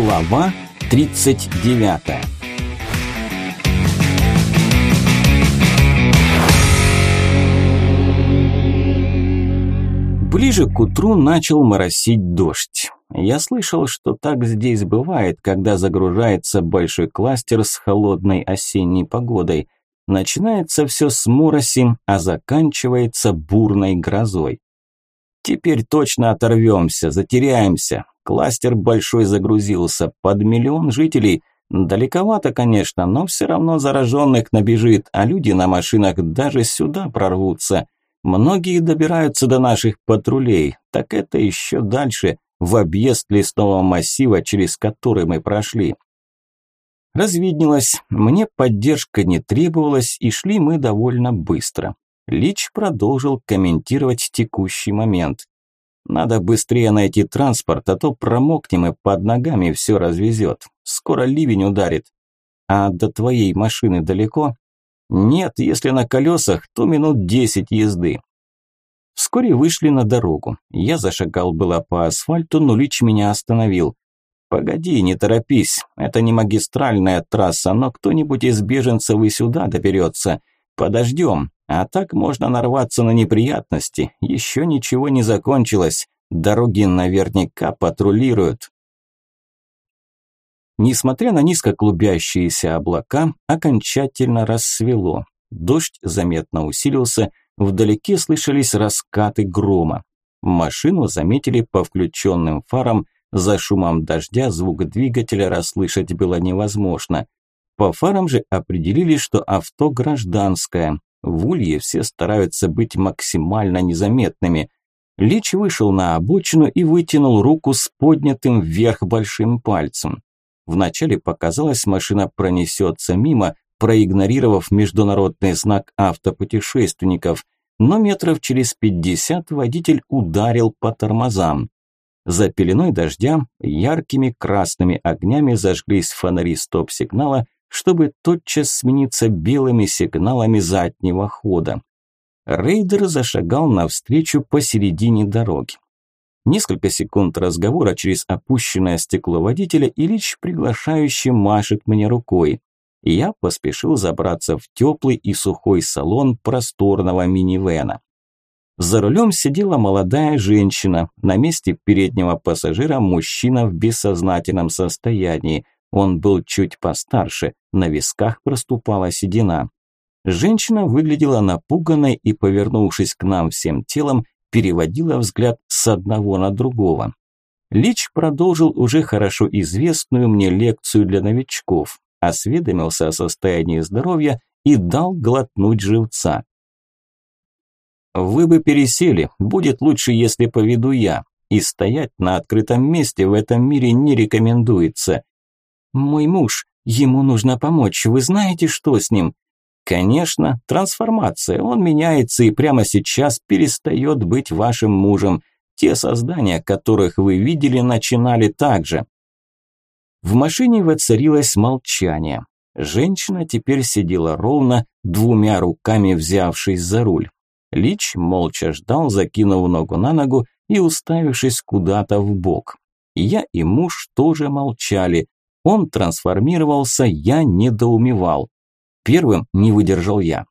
Глава 39 Ближе к утру начал моросить дождь. Я слышал, что так здесь бывает, когда загружается большой кластер с холодной осенней погодой. Начинается все с мороси, а заканчивается бурной грозой. Теперь точно оторвемся, затеряемся. Кластер большой загрузился, под миллион жителей. Далековато, конечно, но все равно зараженных набежит, а люди на машинах даже сюда прорвутся. Многие добираются до наших патрулей, так это еще дальше, в объезд лесного массива, через который мы прошли. Развиднилось, мне поддержка не требовалась, и шли мы довольно быстро. Лич продолжил комментировать текущий момент. Надо быстрее найти транспорт, а то промокнем и под ногами все развезет. Скоро ливень ударит. А до твоей машины далеко? Нет, если на колесах, то минут десять езды. Вскоре вышли на дорогу. Я зашагал было по асфальту, но Лич меня остановил. «Погоди, не торопись. Это не магистральная трасса, но кто-нибудь из беженцев и сюда доберется. Подождем. А так можно нарваться на неприятности. Еще ничего не закончилось. Дороги наверняка патрулируют. Несмотря на низко клубящиеся облака, окончательно рассвело. Дождь заметно усилился, вдалеке слышались раскаты грома. Машину заметили по включенным фарам, за шумом дождя звук двигателя расслышать было невозможно. По фарам же определили, что авто гражданское, в Улье все стараются быть максимально незаметными. Лич вышел на обочину и вытянул руку с поднятым вверх большим пальцем. Вначале показалось, машина пронесется мимо, проигнорировав международный знак автопутешественников, но метров через пятьдесят водитель ударил по тормозам. За пеленой дождя яркими красными огнями зажглись фонари стоп-сигнала, чтобы тотчас смениться белыми сигналами заднего хода. Рейдер зашагал навстречу посередине дороги. Несколько секунд разговора через опущенное стекло водителя, Ильич приглашающе машет мне рукой. Я поспешил забраться в теплый и сухой салон просторного минивэна. За рулем сидела молодая женщина, на месте переднего пассажира мужчина в бессознательном состоянии – он был чуть постарше, на висках проступала седина. Женщина выглядела напуганной и, повернувшись к нам всем телом, переводила взгляд с одного на другого. Лич продолжил уже хорошо известную мне лекцию для новичков, осведомился о состоянии здоровья и дал глотнуть живца. «Вы бы пересели, будет лучше, если поведу я, и стоять на открытом месте в этом мире не рекомендуется. «Мой муж, ему нужно помочь, вы знаете, что с ним?» «Конечно, трансформация, он меняется и прямо сейчас перестает быть вашим мужем. Те создания, которых вы видели, начинали так же». В машине воцарилось молчание. Женщина теперь сидела ровно, двумя руками взявшись за руль. Лич молча ждал, закинув ногу на ногу и уставившись куда-то в бок. Я и муж тоже молчали, он трансформировался, я недоумевал. Первым не выдержал я.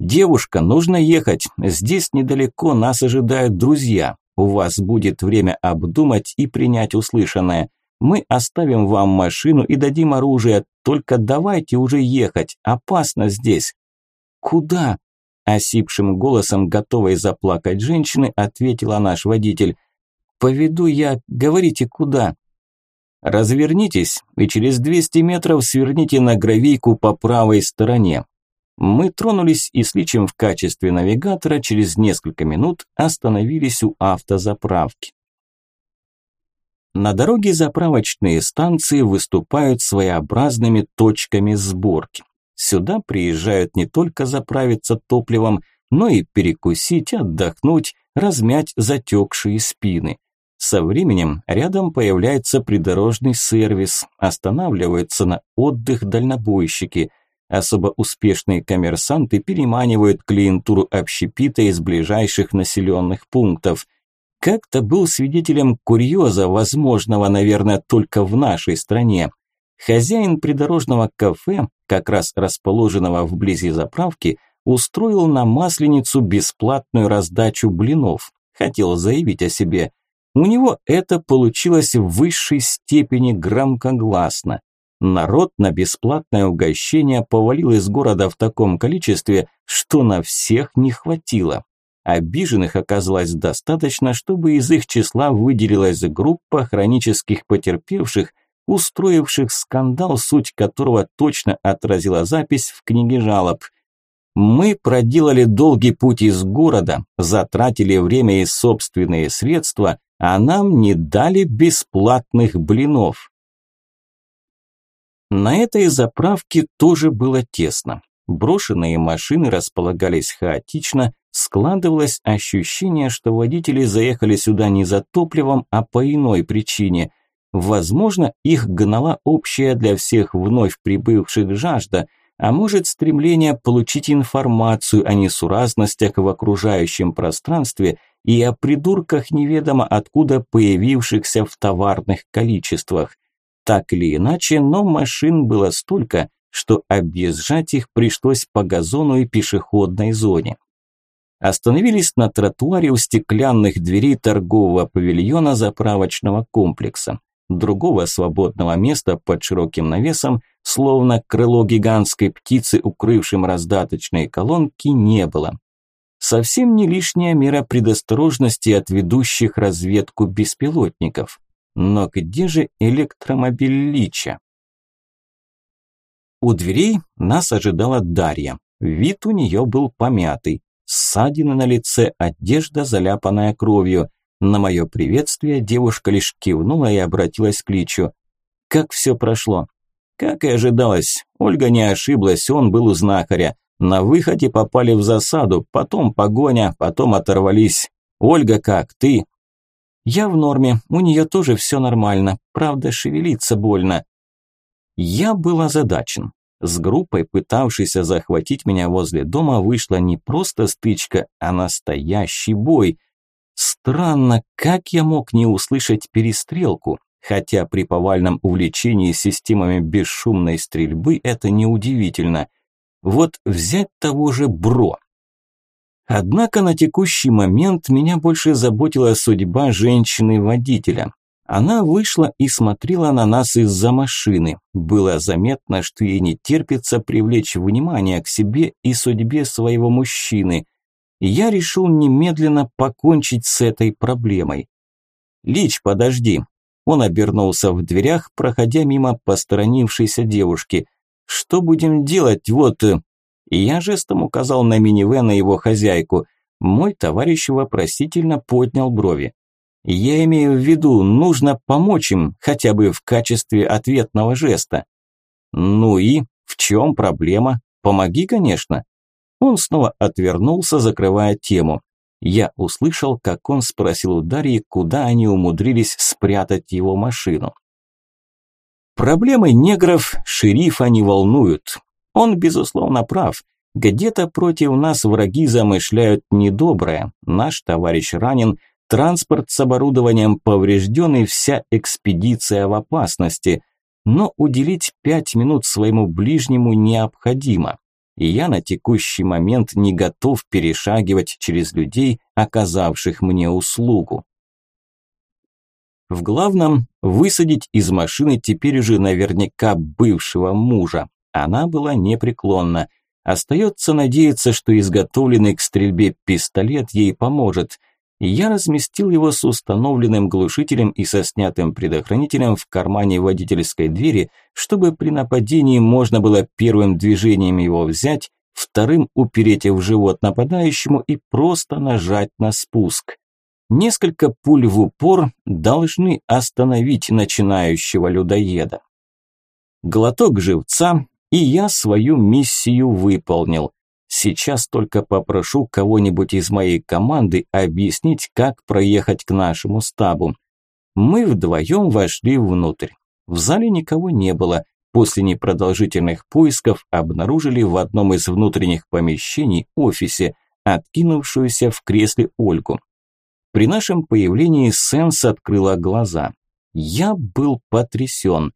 «Девушка, нужно ехать. Здесь недалеко нас ожидают друзья. У вас будет время обдумать и принять услышанное. Мы оставим вам машину и дадим оружие, только давайте уже ехать, опасно здесь». «Куда?» – осипшим голосом, готовой заплакать женщины, ответила наш водитель. «Поведу я, говорите, куда?» Развернитесь и через 200 метров сверните на гравийку по правой стороне. Мы тронулись и с Личем в качестве навигатора через несколько минут остановились у автозаправки. На дороге заправочные станции выступают своеобразными точками сборки. Сюда приезжают не только заправиться топливом, но и перекусить, отдохнуть, размять затекшие спины. Со временем рядом появляется придорожный сервис, останавливаются на отдых дальнобойщики. Особо успешные коммерсанты переманивают клиентуру общепита из ближайших населенных пунктов. Как-то был свидетелем курьеза, возможного, наверное, только в нашей стране. Хозяин придорожного кафе, как раз расположенного вблизи заправки, устроил на Масленицу бесплатную раздачу блинов. Хотел заявить о себе. У него это получилось в высшей степени громкогласно. Народ на бесплатное угощение повалил из города в таком количестве, что на всех не хватило. Обиженных оказалось достаточно, чтобы из их числа выделилась группа хронических потерпевших, устроивших скандал, суть которого точно отразила запись в книге жалоб. Мы проделали долгий путь из города, затратили время и собственные средства, а нам не дали бесплатных блинов. На этой заправке тоже было тесно. Брошенные машины располагались хаотично, складывалось ощущение, что водители заехали сюда не за топливом, а по иной причине. Возможно, их гнала общая для всех вновь прибывших жажда, а может стремление получить информацию о несуразностях в окружающем пространстве и о придурках неведомо откуда появившихся в товарных количествах. Так или иначе, но машин было столько, что объезжать их пришлось по газону и пешеходной зоне. Остановились на тротуаре у стеклянных дверей торгового павильона заправочного комплекса. Другого свободного места под широким навесом, словно крыло гигантской птицы, укрывшим раздаточные колонки, не было. Совсем не лишняя мера предосторожности от ведущих разведку беспилотников. Но где же электромобиль Лича? У дверей нас ожидала Дарья. Вид у нее был помятый. Ссадины на лице, одежда заляпанная кровью. На мое приветствие девушка лишь кивнула и обратилась к Личу. Как все прошло? Как и ожидалось, Ольга не ошиблась, он был у знахаря. На выходе попали в засаду, потом погоня, потом оторвались. Ольга как, ты? Я в норме, у нее тоже все нормально, правда шевелиться больно. Я был озадачен. С группой, пытавшейся захватить меня возле дома, вышла не просто стычка, а настоящий бой. Странно, как я мог не услышать перестрелку, хотя при повальном увлечении системами бесшумной стрельбы это неудивительно. Вот взять того же Бро. Однако на текущий момент меня больше заботила судьба женщины-водителя. Она вышла и смотрела на нас из-за машины. Было заметно, что ей не терпится привлечь внимание к себе и судьбе своего мужчины. Я решил немедленно покончить с этой проблемой. «Лич, подожди!» Он обернулся в дверях, проходя мимо посторонившейся девушки. «Что будем делать? Вот...» Я жестом указал на минивэн и его хозяйку. Мой товарищ вопросительно поднял брови. Я имею в виду, нужно помочь им, хотя бы в качестве ответного жеста. Ну и в чем проблема? Помоги, конечно. Он снова отвернулся, закрывая тему. Я услышал, как он спросил у Дарьи, куда они умудрились спрятать его машину. Проблемы негров шерифа не волнуют. Он, безусловно, прав. Где-то против нас враги замышляют недоброе. Наш товарищ ранен, Транспорт с оборудованием поврежден и вся экспедиция в опасности. Но уделить пять минут своему ближнему необходимо. И я на текущий момент не готов перешагивать через людей, оказавших мне услугу. В главном – высадить из машины теперь уже наверняка бывшего мужа. Она была непреклонна. Остается надеяться, что изготовленный к стрельбе пистолет ей поможет я разместил его с установленным глушителем и со снятым предохранителем в кармане водительской двери, чтобы при нападении можно было первым движением его взять, вторым упереть в живот нападающему и просто нажать на спуск. Несколько пуль в упор должны остановить начинающего людоеда. Глоток живца, и я свою миссию выполнил. Сейчас только попрошу кого-нибудь из моей команды объяснить, как проехать к нашему стабу. Мы вдвоем вошли внутрь. В зале никого не было. После непродолжительных поисков обнаружили в одном из внутренних помещений офисе, откинувшуюся в кресле Ольгу. При нашем появлении Сенс открыла глаза. Я был потрясен.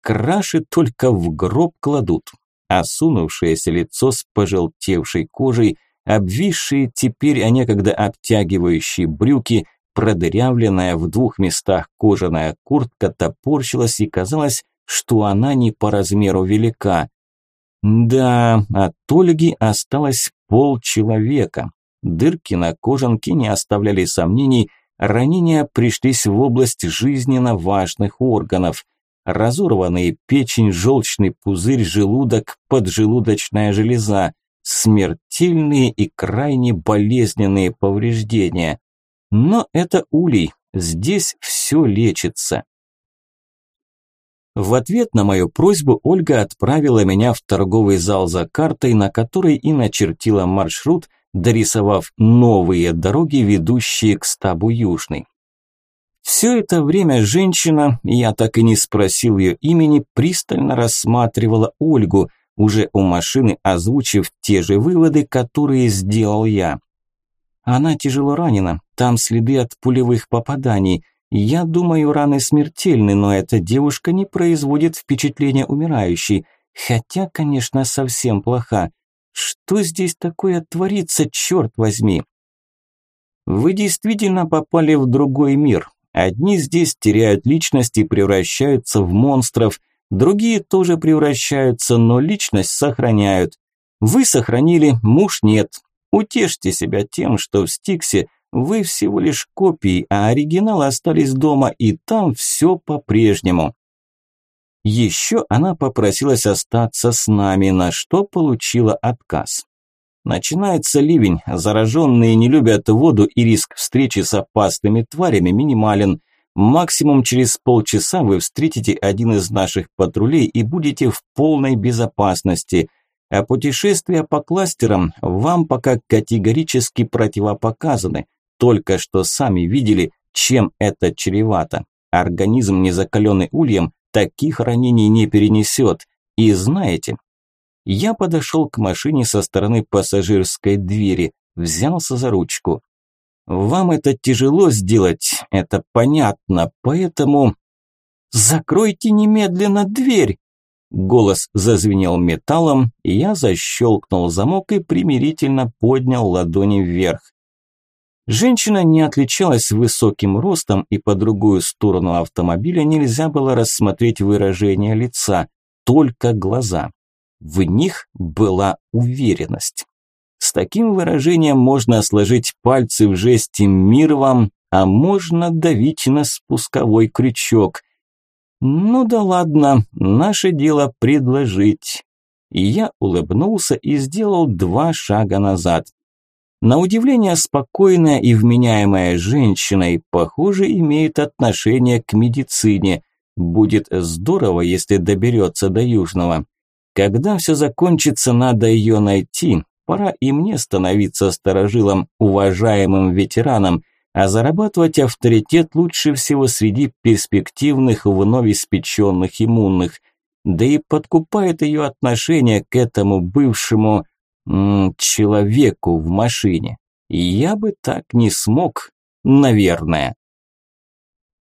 Краши только в гроб кладут. Осунувшееся лицо с пожелтевшей кожей, обвисшие теперь, а некогда обтягивающие брюки, продырявленная в двух местах кожаная куртка топорщилась и казалось, что она не по размеру велика. Да, от Ольги осталось полчеловека. Дырки на кожанке не оставляли сомнений, ранения пришлись в область жизненно важных органов. Разорванные печень, желчный пузырь, желудок, поджелудочная железа, смертельные и крайне болезненные повреждения. Но это улей, здесь все лечится. В ответ на мою просьбу Ольга отправила меня в торговый зал за картой, на которой и начертила маршрут, дорисовав новые дороги, ведущие к стабу Южный. Все это время женщина, я так и не спросил ее имени, пристально рассматривала Ольгу, уже у машины озвучив те же выводы, которые сделал я. Она тяжело ранена, там следы от пулевых попаданий – я думаю, раны смертельны, но эта девушка не производит впечатления умирающей, хотя, конечно, совсем плоха. Что здесь такое творится, черт возьми? Вы действительно попали в другой мир. Одни здесь теряют личность и превращаются в монстров, другие тоже превращаются, но личность сохраняют. Вы сохранили, муж нет. Утешьте себя тем, что в Стиксе вы всего лишь копии, а оригиналы остались дома, и там все по-прежнему. Еще она попросилась остаться с нами, на что получила отказ. Начинается ливень, зараженные не любят воду и риск встречи с опасными тварями минимален. Максимум через полчаса вы встретите один из наших патрулей и будете в полной безопасности. А путешествия по кластерам вам пока категорически противопоказаны. Только что сами видели, чем это чревато. Организм, не закаленный ульем, таких ранений не перенесет. И знаете, я подошел к машине со стороны пассажирской двери, взялся за ручку. Вам это тяжело сделать, это понятно, поэтому... Закройте немедленно дверь! Голос зазвенел металлом, и я защелкнул замок и примирительно поднял ладони вверх. Женщина не отличалась высоким ростом, и по другую сторону автомобиля нельзя было рассмотреть выражение лица, только глаза. В них была уверенность. С таким выражением можно сложить пальцы в жесте «мир вам», а можно давить на спусковой крючок. Ну да ладно, наше дело предложить. И я улыбнулся и сделал два шага назад. На удивление спокойная и вменяемая женщина и, похоже, имеет отношение к медицине. Будет здорово, если доберется до Южного. Когда все закончится, надо ее найти. Пора и мне становиться сторожилом, уважаемым ветераном, а зарабатывать авторитет лучше всего среди перспективных вновь испеченных иммунных. Да и подкупает ее отношение к этому бывшему человеку в машине. Я бы так не смог, наверное.